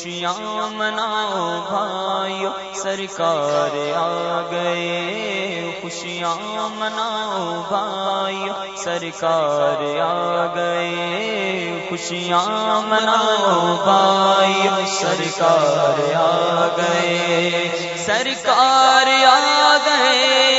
خوشیاں مناؤ بھائی سرکار آ گئے۔ خوشیاں مناؤ بھائی سرکار آ گئے۔ خوشیاں مناؤ بھائی سرکار آ گئے۔ سرکار آ گئے۔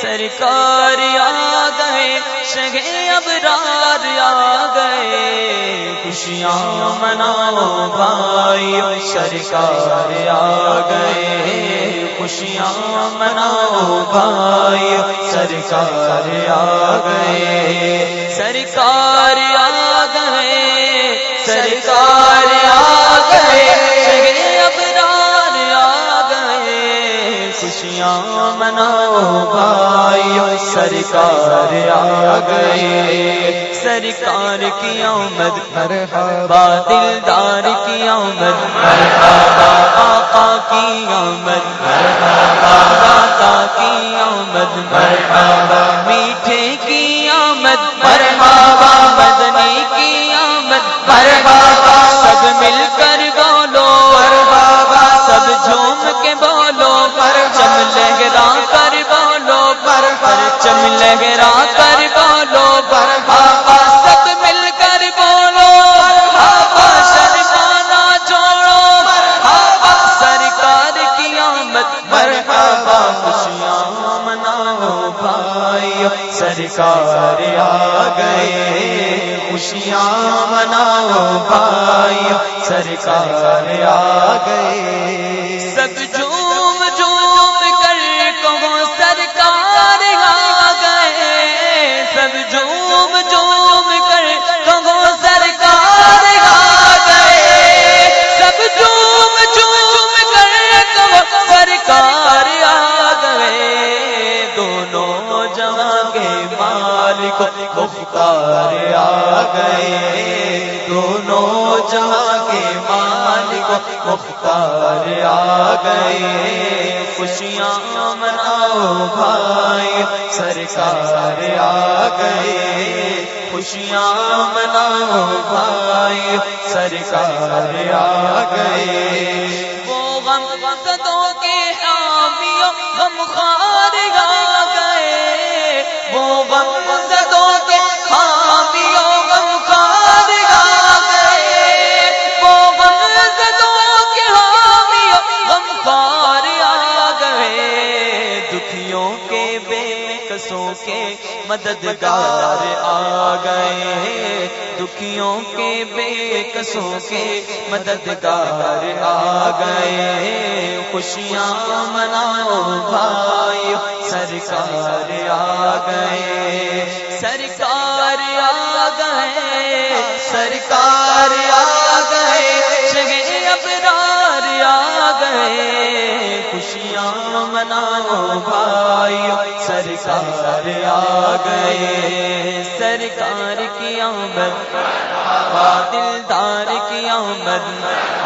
سرکار آ گئے شگے اب رات آ گئے۔ خوشیاں مناؤ بھائی، سرکار آ گئے۔ خوشیاں مناؤ بھائی، سرکار آ گئے۔ سرکار آ خوشیاں مناؤ بھائی، سرکار آ گئے۔ سرکار کی آمد مرحبا، دلدار کی آمد مرحبا، آقا کی آمد مرحبا داتا کی آمد مرحبا، میٹھے کی آمد مرحبا، مدنی کی آمد مرحبا، سب مل کر چم لہرا کر بولو مرحبا سب مل کر بولو مرحبا شرمانا چھوڑو مرحبا سرکار کی آمد مرحبا خوشیاں مناؤ بھائی سرکار آ گئے، خوشیاں مناؤ بھائی سرکار آ گئے۔ سب جھوم مختار آ گئے۔ دونوں جہاں کے مالک مختار آ گئے۔ خوشیاں مناؤ بھائی، سرکار آ گئے۔ خوشیاں مناؤ بھائی، سرکار آ گئے۔ کسوں کے مددگار آ گئے دکھیوں کے بے کسوں کے مددگار آ گئے خوشیاں مناؤ بھائی، سرکار آ گئے سرکار آ گئے سرکار آ گئے ابرار آ گئے خوشیاں مناؤ بھائی سرکار آ گئے۔ سرکار کی آمد، دلدار کی آمد،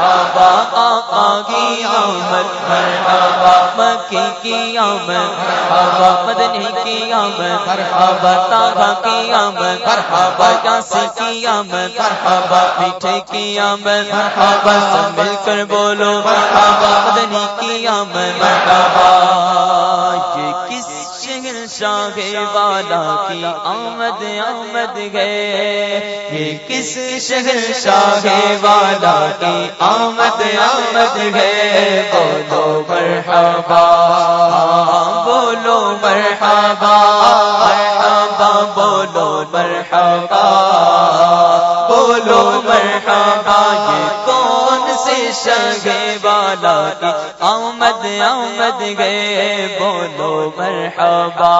آبا آقا کی آمد، آبا مکی کی آمد، آبا مدنی کی آمد، آبا تاغا کی آمد، آبا یاسی کی آمد، آبا میٹھے کی آمد، آبا سب مل کر بولو، آبا مدنی کی آمد، آبا والا کی آمد آمد گئے یہ کس شہر شاہ والا کی آمد آمد گئے بولو مرحبا بولو مرحبا مرحبا، بولو مرحبا بولو مرحبا، یہ کون سے شگے والا کی آمد آمد گئے بولو مرحبا۔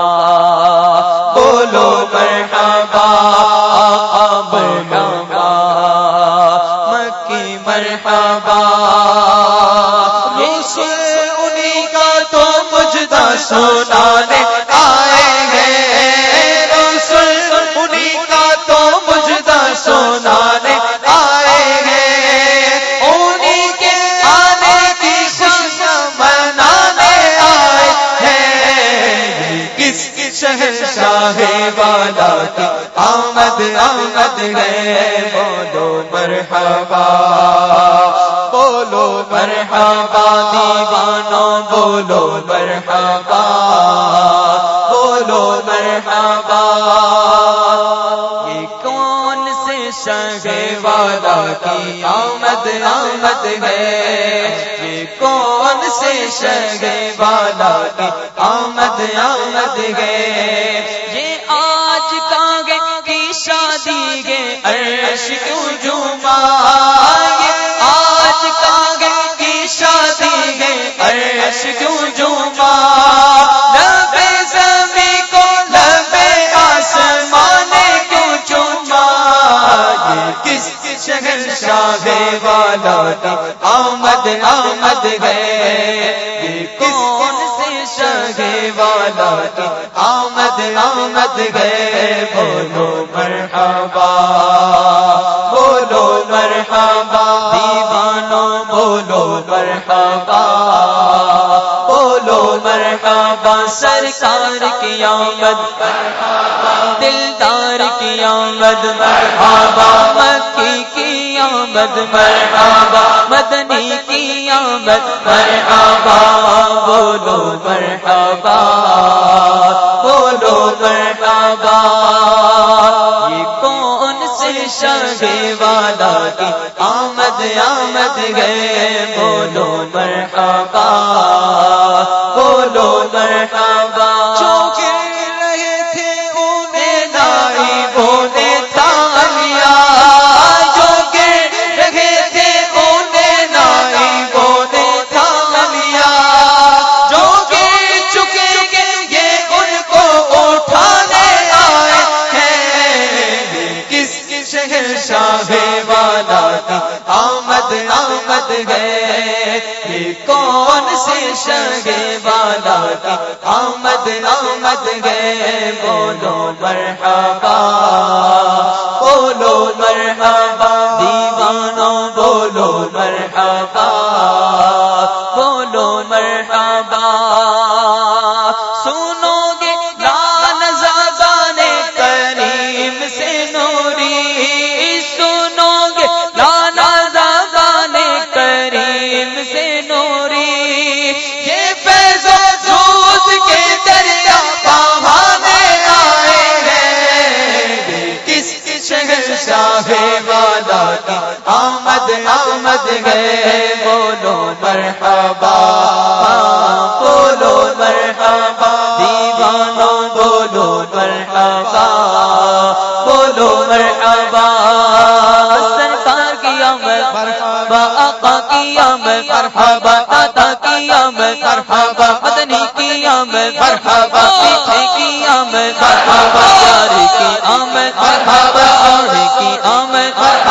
سنانے آئے ہیں رسول انہیں کا تو مجدہ سنانے آئے ہیں۔ انہیں کے آنے کی خوشیاں منانے آئے ہیں۔ کس شہر شاہ والا کی آمد آمد ہے؟ بولو مرحبا۔ بولو، مرحبا دیوانو بولو، مرحبا بولو، مرحبا۔ یہ کون سے شگے والا کی آمد آمد ہے؟ یہ کون سے شگے والا کی آمد آمد ہے؟ والا آمد آمد ہے۔ یہ کون سے شاہ والا کی آمد آمد ہے۔ بولو مرحبا بولو مرحبا۔ دیوانو بولو مرحبا۔ بولو مرحبا، سرکار کی آمد۔ دلدار کی آمد۔ مرحبا، مکی کی آمد، مرحبا، مدنی کی آمد، مرحبا، بولو مرحبا بولو مرحبا، یہ کون سے شاہ والا کی آمد آمد گئے بولو مرحبا آمد گئے یہ کون سے شاہ والا کا آمد آمد گئے بولو مرحبا۔ شہر شاہ والا کی آمد آمد ہے بولو مرحبا بولو مرحبا دیوانو بولو مرحبا بولو مرحبا، سرکار کی آمد، مرحبا میں مرحبا عطا کیا میں مرحبا، مدنی کیا میں مرحبا، پیچھے کیا میں مرحبا، پیارے کی آمیں مرحبا آڑے کی آمیں مرحبا